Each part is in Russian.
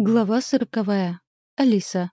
Глава сороковая. Алиса.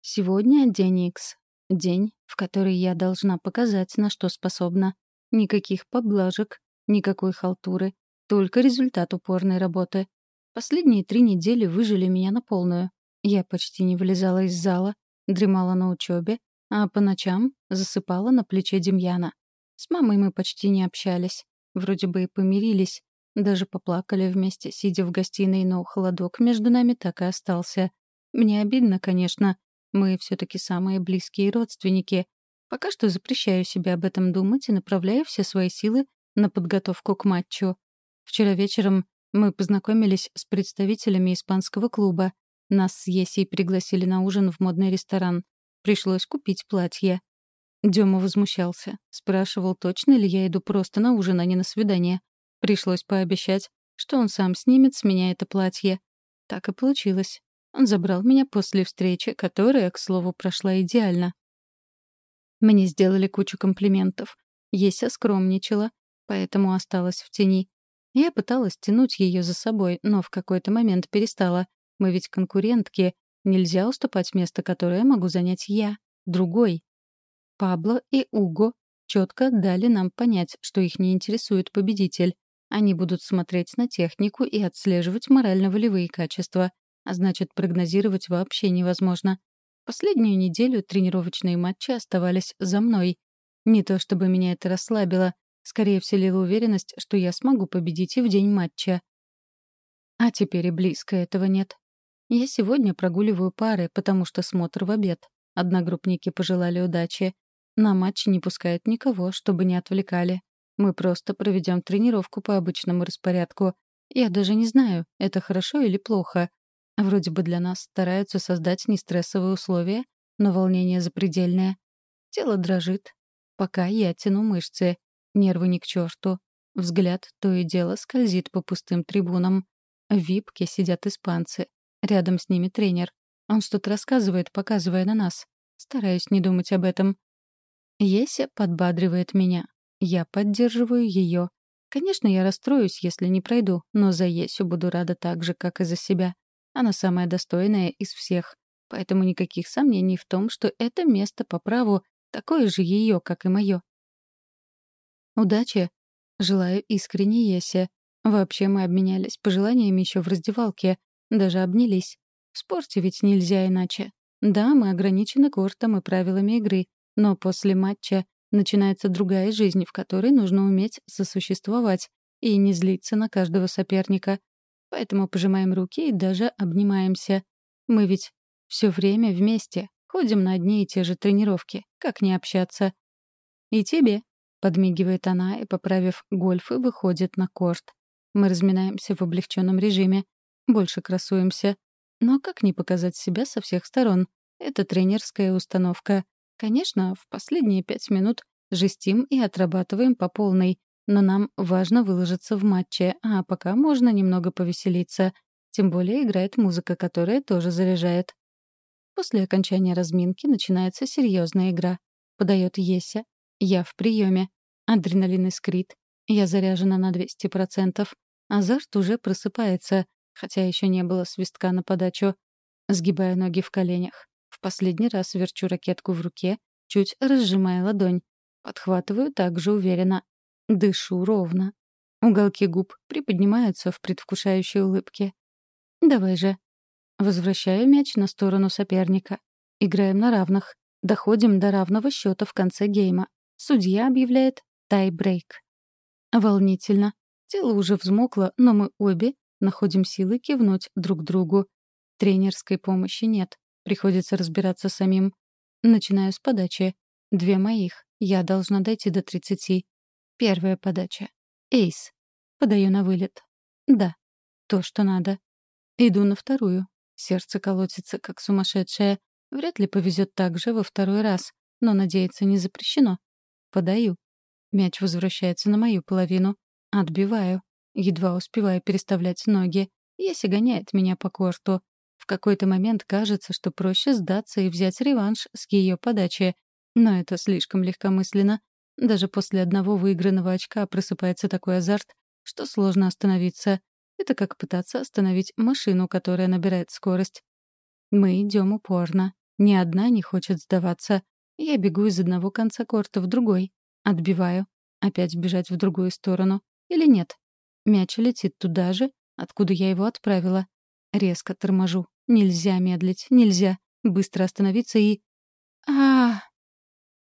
Сегодня день Икс. День, в который я должна показать, на что способна. Никаких поблажек, никакой халтуры, только результат упорной работы. Последние три недели выжили меня на полную. Я почти не вылезала из зала, дремала на учебе, а по ночам засыпала на плече Демьяна. С мамой мы почти не общались. Вроде бы и помирились, даже поплакали вместе, сидя в гостиной, но холодок между нами так и остался. Мне обидно, конечно. Мы все-таки самые близкие родственники. Пока что запрещаю себе об этом думать и направляю все свои силы на подготовку к матчу. Вчера вечером мы познакомились с представителями испанского клуба. Нас с Есей пригласили на ужин в модный ресторан. Пришлось купить платье. Дема возмущался. Спрашивал, точно ли я иду просто на ужин, а не на свидание. Пришлось пообещать, что он сам снимет с меня это платье. Так и получилось. Он забрал меня после встречи, которая, к слову, прошла идеально. Мне сделали кучу комплиментов. Еся скромничала, поэтому осталась в тени. Я пыталась тянуть ее за собой, но в какой-то момент перестала. Мы ведь конкурентки. Нельзя уступать место, которое могу занять я, другой. Пабло и Уго четко дали нам понять, что их не интересует победитель. Они будут смотреть на технику и отслеживать морально-волевые качества, а значит, прогнозировать вообще невозможно. Последнюю неделю тренировочные матчи оставались за мной. Не то чтобы меня это расслабило, скорее вселило уверенность, что я смогу победить и в день матча. А теперь и близко этого нет. Я сегодня прогуливаю пары, потому что смотр в обед. Одногруппники пожелали удачи. На матч не пускают никого, чтобы не отвлекали. Мы просто проведем тренировку по обычному распорядку. Я даже не знаю, это хорошо или плохо. Вроде бы для нас стараются создать нестрессовые условия, но волнение запредельное. Тело дрожит. Пока я тяну мышцы. Нервы ни к черту. Взгляд то и дело скользит по пустым трибунам. В випке сидят испанцы. Рядом с ними тренер. Он что-то рассказывает, показывая на нас. Стараюсь не думать об этом. Еся подбадривает меня. Я поддерживаю ее. Конечно, я расстроюсь, если не пройду, но за Есю буду рада так же, как и за себя. Она самая достойная из всех. Поэтому никаких сомнений в том, что это место по праву такое же ее, как и мое. Удачи. Желаю искренне Есе. Вообще мы обменялись пожеланиями еще в раздевалке. Даже обнялись. В спорте ведь нельзя иначе. Да, мы ограничены кортом и правилами игры, но после матча начинается другая жизнь, в которой нужно уметь сосуществовать и не злиться на каждого соперника. Поэтому пожимаем руки и даже обнимаемся. Мы ведь все время вместе, ходим на одни и те же тренировки. Как не общаться? «И тебе», — подмигивает она и, поправив гольфы, выходит на корт. Мы разминаемся в облегченном режиме. Больше красуемся. Но как не показать себя со всех сторон? Это тренерская установка. Конечно, в последние пять минут жестим и отрабатываем по полной, но нам важно выложиться в матче, а пока можно немного повеселиться. Тем более играет музыка, которая тоже заряжает. После окончания разминки начинается серьезная игра. Подает Еся. Я в приеме. Адреналин искрит. Я заряжена на 200%. Азарт уже просыпается, хотя еще не было свистка на подачу. Сгибаю ноги в коленях. Последний раз верчу ракетку в руке, чуть разжимая ладонь. Подхватываю также уверенно. Дышу ровно. Уголки губ приподнимаются в предвкушающей улыбке. «Давай же». Возвращаю мяч на сторону соперника. Играем на равных. Доходим до равного счета в конце гейма. Судья объявляет тай-брейк. Волнительно. Тело уже взмокло, но мы обе находим силы кивнуть друг другу. Тренерской помощи нет. Приходится разбираться самим. Начинаю с подачи. Две моих. Я должна дойти до тридцати. Первая подача. Эйс. Подаю на вылет. Да. То, что надо. Иду на вторую. Сердце колотится, как сумасшедшее. Вряд ли повезет так же во второй раз. Но надеяться не запрещено. Подаю. Мяч возвращается на мою половину. Отбиваю. Едва успеваю переставлять ноги. Еси гоняет меня по корту. В какой-то момент кажется, что проще сдаться и взять реванш с ее подачи. Но это слишком легкомысленно. Даже после одного выигранного очка просыпается такой азарт, что сложно остановиться. Это как пытаться остановить машину, которая набирает скорость. Мы идем упорно. Ни одна не хочет сдаваться. Я бегу из одного конца корта в другой. Отбиваю. Опять бежать в другую сторону. Или нет? Мяч летит туда же, откуда я его отправила. Резко торможу. Нельзя медлить, нельзя. Быстро остановиться и... а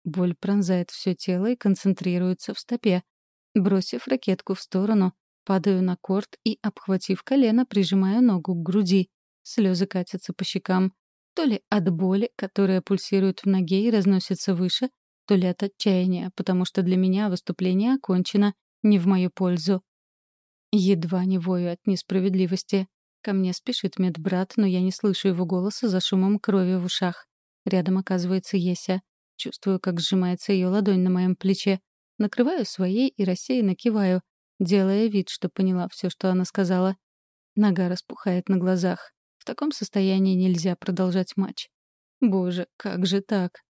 Боль пронзает все тело и концентрируется в стопе. Бросив ракетку в сторону, падаю на корт и, обхватив колено, прижимаю ногу к груди. Слезы катятся по щекам. То ли от боли, которая пульсирует в ноге и разносится выше, то ли от отчаяния, потому что для меня выступление окончено, не в мою пользу. Едва не вою от несправедливости. Ко мне спешит медбрат, но я не слышу его голоса за шумом крови в ушах. Рядом оказывается Еся. Чувствую, как сжимается ее ладонь на моем плече. Накрываю своей и рассеянно киваю, делая вид, что поняла все, что она сказала. Нога распухает на глазах. В таком состоянии нельзя продолжать матч. Боже, как же так?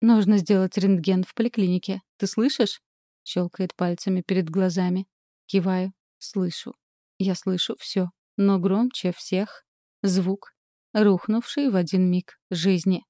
Нужно сделать рентген в поликлинике. Ты слышишь? Щелкает пальцами перед глазами. Киваю. Слышу. Я слышу все, но громче всех звук, рухнувший в один миг жизни.